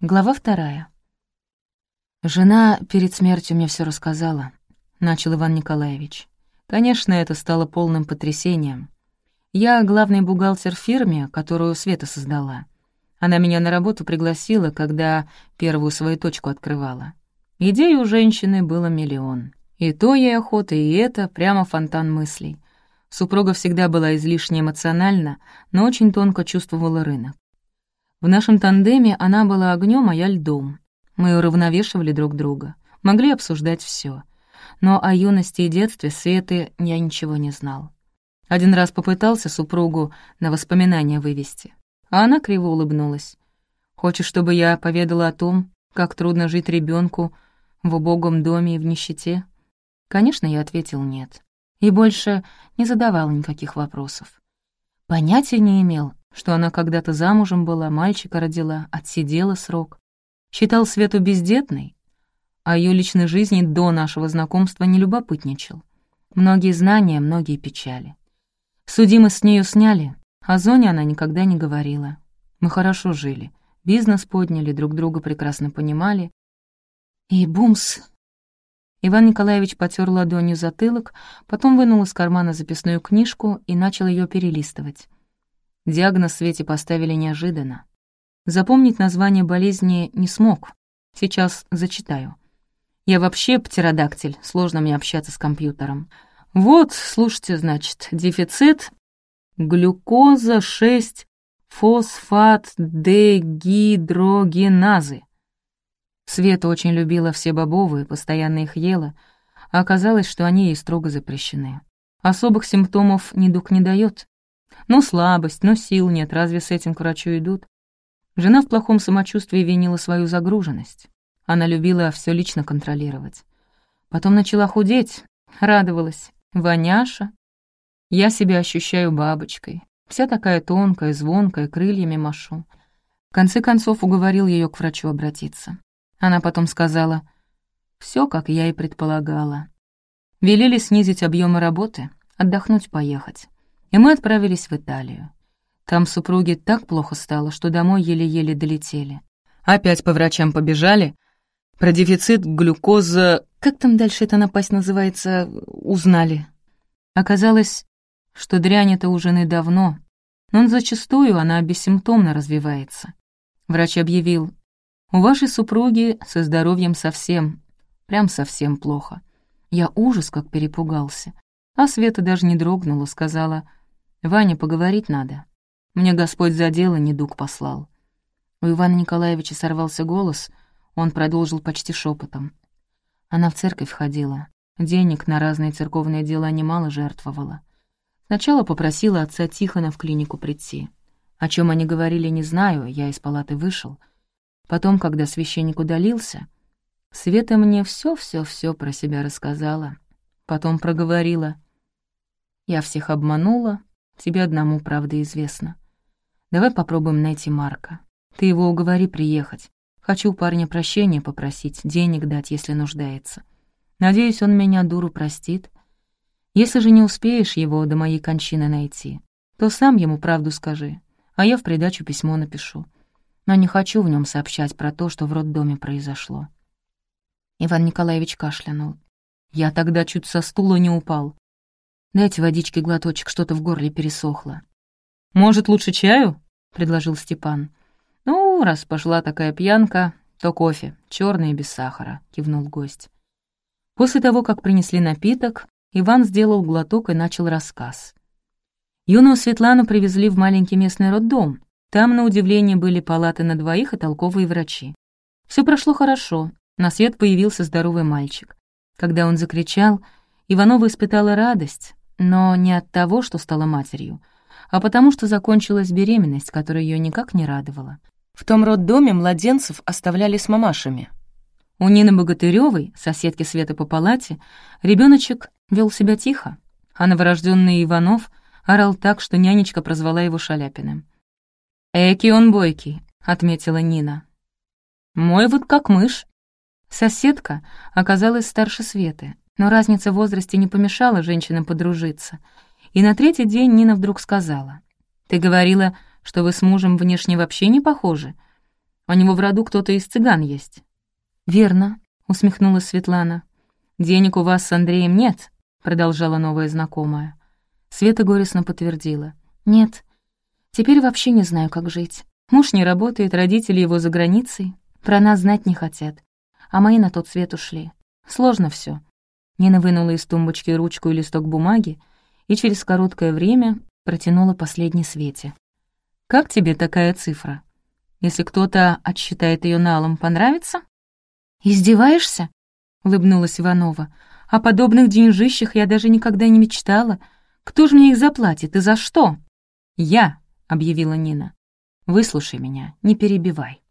Глава вторая. «Жена перед смертью мне все рассказала», — начал Иван Николаевич. «Конечно, это стало полным потрясением. Я главный бухгалтер фирме, которую Света создала. Она меня на работу пригласила, когда первую свою точку открывала. Идей у женщины было миллион. И то ей охота, и это прямо фонтан мыслей. Супруга всегда была излишне эмоциональна, но очень тонко чувствовала рынок. В нашем тандеме она была огнем, а я льдом. Мы уравновешивали друг друга, могли обсуждать все. Но о юности и детстве Светы я ничего не знал. Один раз попытался супругу на воспоминания вывести, а она криво улыбнулась. «Хочешь, чтобы я поведала о том, как трудно жить ребенку в убогом доме и в нищете?» Конечно, я ответил «нет». И больше не задавал никаких вопросов. Понятия не имел, что она когда-то замужем была, мальчика родила, отсидела срок. Считал Свету бездетной, а ее личной жизни до нашего знакомства не любопытничал. Многие знания, многие печали. Судимость с нее сняли, о зоне она никогда не говорила. Мы хорошо жили, бизнес подняли, друг друга прекрасно понимали. И бумс! Иван Николаевич потер ладонью затылок, потом вынул из кармана записную книжку и начал ее перелистывать. Диагноз Свете поставили неожиданно. Запомнить название болезни не смог. Сейчас зачитаю. Я вообще птеродактиль, сложно мне общаться с компьютером. Вот, слушайте, значит, дефицит глюкоза 6 фосфат дегидрогеназы. Света очень любила все бобовые, постоянно их ела, а оказалось, что они ей строго запрещены. Особых симптомов недуг не дает, ну, слабость, но сил нет, разве с этим к врачу идут? Жена в плохом самочувствии винила свою загруженность. Она любила все лично контролировать. Потом начала худеть, радовалась. Ваняша. Я себя ощущаю бабочкой. Вся такая тонкая, звонкая, крыльями машу. В конце концов уговорил ее к врачу обратиться. Она потом сказала, все, как я и предполагала. Велели снизить объемы работы, отдохнуть поехать и мы отправились в Италию. Там супруге так плохо стало, что домой еле-еле долетели. Опять по врачам побежали. Про дефицит глюкоза... Как там дальше эта напасть называется? Узнали. Оказалось, что дрянь это у жены давно, но зачастую она бессимптомно развивается. Врач объявил, у вашей супруги со здоровьем совсем, прям совсем плохо. Я ужас как перепугался. А Света даже не дрогнула, сказала, Ваня, поговорить надо. Мне Господь за дело недуг послал». У Ивана Николаевича сорвался голос, он продолжил почти шепотом. Она в церковь ходила, денег на разные церковные дела немало жертвовала. Сначала попросила отца Тихона в клинику прийти. О чем они говорили, не знаю, я из палаты вышел. Потом, когда священник удалился, Света мне все-все-все про себя рассказала. Потом проговорила. Я всех обманула, Тебе одному правда известно. Давай попробуем найти Марка. Ты его уговори приехать. Хочу у парня прощения попросить, денег дать, если нуждается. Надеюсь, он меня, дуру, простит. Если же не успеешь его до моей кончины найти, то сам ему правду скажи, а я в придачу письмо напишу. Но не хочу в нем сообщать про то, что в роддоме произошло». Иван Николаевич кашлянул. Я тогда чуть со стула не упал. Дайте водички глоточек, что-то в горле пересохло. «Может, лучше чаю?» — предложил Степан. «Ну, раз пошла такая пьянка, то кофе, черный и без сахара», — кивнул гость. После того, как принесли напиток, Иван сделал глоток и начал рассказ. Юную Светлану привезли в маленький местный роддом. Там, на удивление, были палаты на двоих и толковые врачи. Все прошло хорошо, на свет появился здоровый мальчик. Когда он закричал, Иванова испытала радость, но не от того, что стала матерью, а потому что закончилась беременность, которая ее никак не радовала. В том роддоме младенцев оставляли с мамашами. У Нины Богатыревой, соседки Светы по палате, ребеночек вел себя тихо, а новорожденный Иванов орал так, что нянечка прозвала его Шаляпиным. «Эки он бойкий», — отметила Нина. «Мой вот как мышь». Соседка оказалась старше Светы, но разница в возрасте не помешала женщинам подружиться. И на третий день Нина вдруг сказала. «Ты говорила, что вы с мужем внешне вообще не похожи. У него в роду кто-то из цыган есть». «Верно», — усмехнулась Светлана. «Денег у вас с Андреем нет», — продолжала новая знакомая. Света горестно подтвердила. «Нет. Теперь вообще не знаю, как жить. Муж не работает, родители его за границей. Про нас знать не хотят. А мои на тот свет ушли. Сложно все. Нина вынула из тумбочки ручку и листок бумаги и через короткое время протянула последний Свете. «Как тебе такая цифра? Если кто-то отсчитает ее налом, понравится?» «Издеваешься?» — улыбнулась Иванова. «О подобных деньжищах я даже никогда не мечтала. Кто же мне их заплатит и за что?» «Я», — объявила Нина. «Выслушай меня, не перебивай».